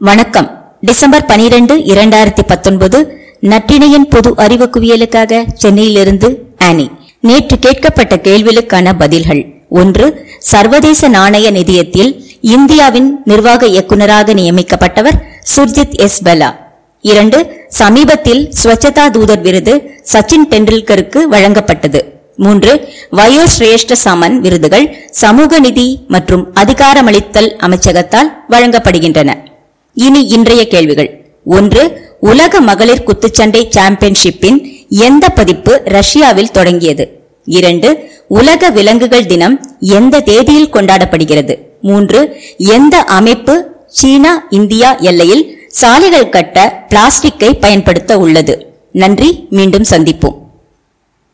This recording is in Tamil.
வணக்கம். டிசம்பர் 12 இரண்டாயிரத்தி பத்தொன்பது நற்றினையின் பொது அறிவு குவியலுக்காக சென்னையிலிருந்து ஆனி. நேற்று கேட்கப்பட்ட கேள்விகளுக்கான பதில்கள். ஒன்று சர்வதேச நாணய நிதியத்தில் இந்தியாவின் நிர்வாக இயக்குநராக நியமிக்கப்பட்டவர் சுர்ஜித் எஸ். பலா. இரண்டு சமீபத்தில் ஸ்வச்சதா தூதர் விருது சச்சின் டெண்டுல்கருக்கு வழங்கப்பட்டது. மூன்று வயோஸ்ரேஷ்ட சமன் விருதுகள் சமூக நிதி மற்றும் அதிகாரமளித்தல் அமைச்சகத்தால் வழங்கப்படுகின்றன. இனி இன்றைய கேள்விகள். ஒன்று உலக மகளிர் குத்துச்சண்டை சாம்பியன்ஷிப்பின் எந்த பதிப்பு ரஷ்யாவில் தொடங்கியது? இரண்டு உலக விலங்குகள் தினம் எந்த தேதியில் கொண்டாடப்படுகிறது? மூன்று எந்த அமைப்பு சீனா இந்தியா எல்லையில் சாலைகள் கட்ட பிளாஸ்டிக்கை பயன்படுத்த உள்ளது? நன்றி மீண்டும் சந்திப்போம்.